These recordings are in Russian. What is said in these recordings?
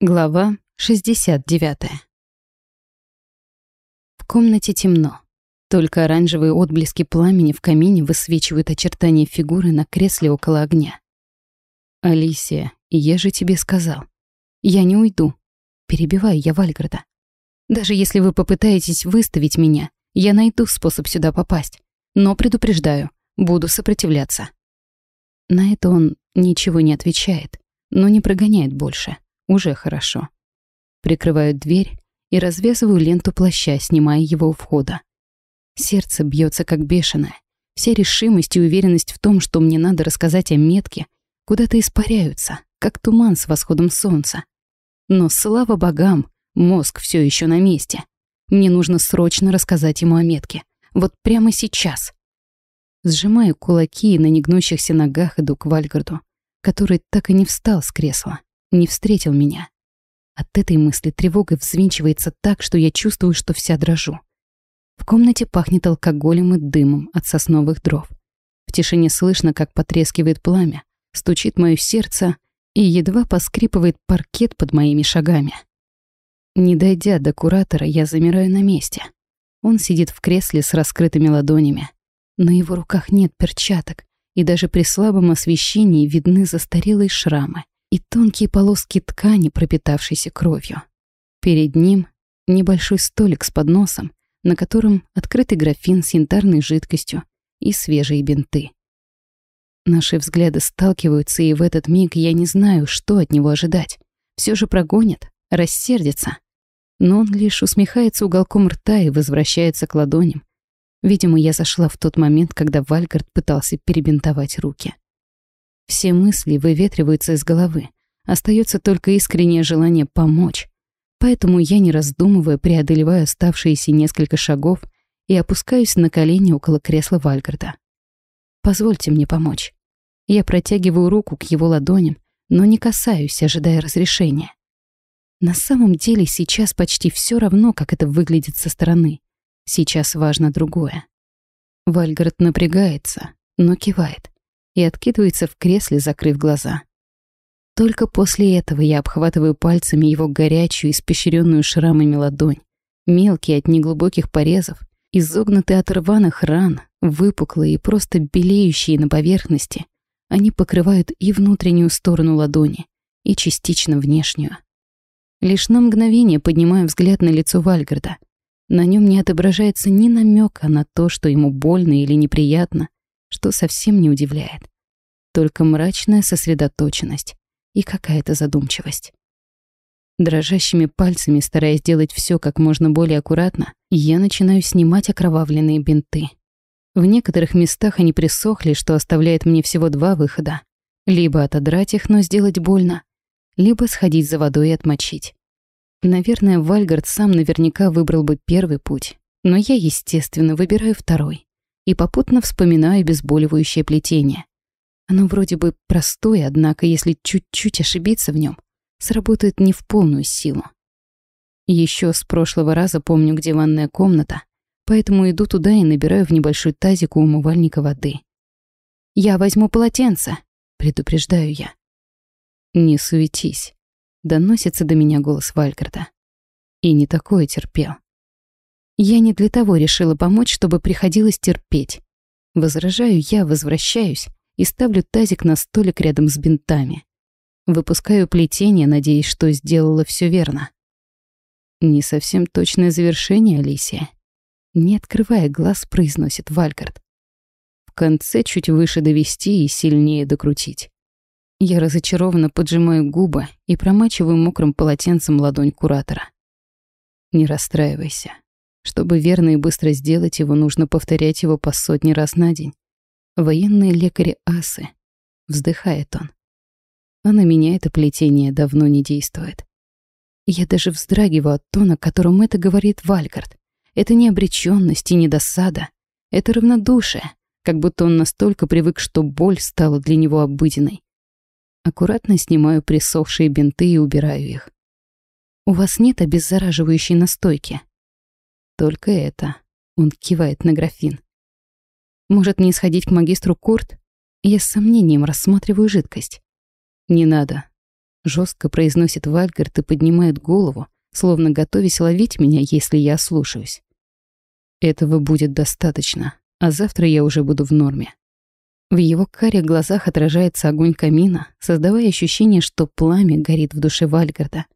Глава 69. В комнате темно. Только оранжевые отблески пламени в камине высвечивают очертания фигуры на кресле около огня. «Алисия, я же тебе сказал. Я не уйду. Перебиваю я Вальгарда. Даже если вы попытаетесь выставить меня, я найду способ сюда попасть. Но предупреждаю, буду сопротивляться». На это он ничего не отвечает, но не прогоняет больше. Уже хорошо. Прикрываю дверь и развязываю ленту плаща, снимая его у входа. Сердце бьется как бешеное. Вся решимость и уверенность в том, что мне надо рассказать о метке, куда-то испаряются, как туман с восходом солнца. Но слава богам, мозг все еще на месте. Мне нужно срочно рассказать ему о метке. Вот прямо сейчас. Сжимаю кулаки и на негнущихся ногах иду к Вальгарду, который так и не встал с кресла не встретил меня. От этой мысли тревога взвинчивается так, что я чувствую, что вся дрожу. В комнате пахнет алкоголем и дымом от сосновых дров. В тишине слышно, как потрескивает пламя, стучит мое сердце и едва поскрипывает паркет под моими шагами. Не дойдя до куратора, я замираю на месте. Он сидит в кресле с раскрытыми ладонями. На его руках нет перчаток, и даже при слабом освещении видны застарелые шрамы и тонкие полоски ткани, пропитавшейся кровью. Перед ним небольшой столик с подносом, на котором открытый графин с янтарной жидкостью и свежие бинты. Наши взгляды сталкиваются, и в этот миг я не знаю, что от него ожидать. Все же прогонит, рассердится. Но он лишь усмехается уголком рта и возвращается к ладоням. Видимо, я зашла в тот момент, когда Вальгард пытался перебинтовать руки. Все мысли выветриваются из головы. Остается только искреннее желание помочь. Поэтому я, не раздумывая, преодолеваю оставшиеся несколько шагов и опускаюсь на колени около кресла Вальгарда. «Позвольте мне помочь». Я протягиваю руку к его ладоням, но не касаюсь, ожидая разрешения. На самом деле сейчас почти все равно, как это выглядит со стороны. Сейчас важно другое. Вальгард напрягается, но кивает и откидывается в кресле, закрыв глаза. Только после этого я обхватываю пальцами его горячую, испещренную шрамами ладонь, мелкие от неглубоких порезов, изогнутые от рваных ран, выпуклые и просто белеющие на поверхности. Они покрывают и внутреннюю сторону ладони, и частично внешнюю. Лишь на мгновение поднимаю взгляд на лицо Вальгарда. На нем не отображается ни намека на то, что ему больно или неприятно, что совсем не удивляет. Только мрачная сосредоточенность и какая-то задумчивость. Дрожащими пальцами, стараясь сделать все как можно более аккуратно, я начинаю снимать окровавленные бинты. В некоторых местах они присохли, что оставляет мне всего два выхода. Либо отодрать их, но сделать больно, либо сходить за водой и отмочить. Наверное, Вальгард сам наверняка выбрал бы первый путь, но я, естественно, выбираю второй и попутно вспоминаю обезболивающее плетение. Оно вроде бы простое, однако если чуть-чуть ошибиться в нем, сработает не в полную силу. Еще с прошлого раза помню, где ванная комната, поэтому иду туда и набираю в небольшой тазик у умывальника воды. «Я возьму полотенце», — предупреждаю я. «Не суетись», — доносится до меня голос Вальгарда. И не такое терпел. Я не для того решила помочь, чтобы приходилось терпеть. Возражаю я, возвращаюсь и ставлю тазик на столик рядом с бинтами. Выпускаю плетение, надеясь, что сделала все верно. Не совсем точное завершение, Алисия. Не открывая глаз, произносит Вальгард. В конце чуть выше довести и сильнее докрутить. Я разочарованно поджимаю губы и промачиваю мокрым полотенцем ладонь куратора. Не расстраивайся. Чтобы верно и быстро сделать его, нужно повторять его по сотни раз на день. Военные лекари асы. Вздыхает он. А на меня это плетение давно не действует. Я даже вздрагиваю от тона, которым это говорит Вальгард. Это не обречённость и не досада. Это равнодушие, как будто он настолько привык, что боль стала для него обыденной. Аккуратно снимаю присохшие бинты и убираю их. «У вас нет обеззараживающей настойки?» Только это. Он кивает на графин. Может не сходить к магистру Курт? Я с сомнением рассматриваю жидкость. Не надо. Жестко произносит Вальгард и поднимает голову, словно готовясь ловить меня, если я слушаюсь. Этого будет достаточно, а завтра я уже буду в норме. В его карих глазах отражается огонь камина, создавая ощущение, что пламя горит в душе Вальгарда.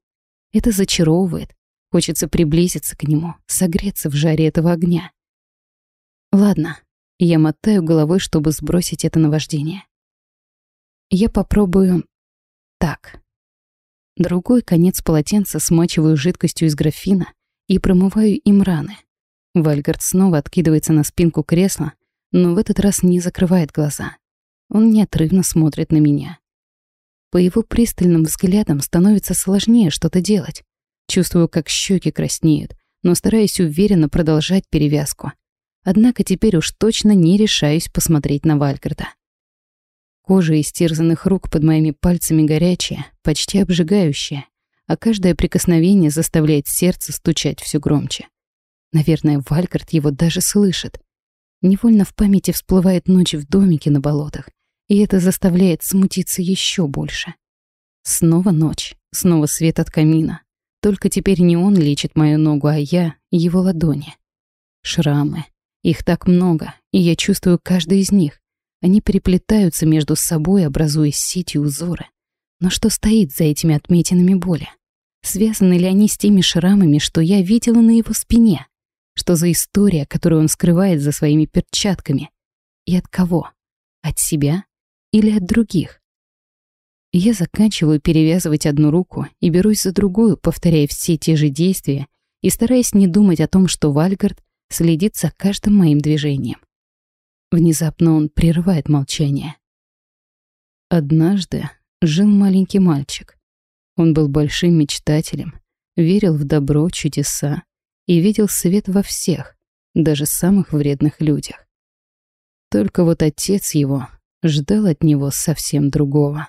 Это зачаровывает. Хочется приблизиться к нему, согреться в жаре этого огня. Ладно, я мотаю головой, чтобы сбросить это наваждение. Я попробую так. Другой конец полотенца смачиваю жидкостью из графина и промываю им раны. Вальгард снова откидывается на спинку кресла, но в этот раз не закрывает глаза. Он неотрывно смотрит на меня. По его пристальным взглядам становится сложнее что-то делать. Чувствую, как щеки краснеют, но стараюсь уверенно продолжать перевязку. Однако теперь уж точно не решаюсь посмотреть на Вальгарда. Кожа истерзанных рук под моими пальцами горячая, почти обжигающая, а каждое прикосновение заставляет сердце стучать все громче. Наверное, Вальгард его даже слышит. Невольно в памяти всплывает ночь в домике на болотах, и это заставляет смутиться еще больше. Снова ночь, снова свет от камина. Только теперь не он лечит мою ногу, а я — его ладони. Шрамы. Их так много, и я чувствую каждый из них. Они переплетаются между собой, образуя сети узоры. Но что стоит за этими отметинами боли? Связаны ли они с теми шрамами, что я видела на его спине? Что за история, которую он скрывает за своими перчатками? И от кого? От себя или от других? Я заканчиваю перевязывать одну руку и берусь за другую, повторяя все те же действия и стараясь не думать о том, что Вальгард следит за каждым моим движением. Внезапно он прерывает молчание. Однажды жил маленький мальчик. Он был большим мечтателем, верил в добро, чудеса и видел свет во всех, даже самых вредных людях. Только вот отец его ждал от него совсем другого.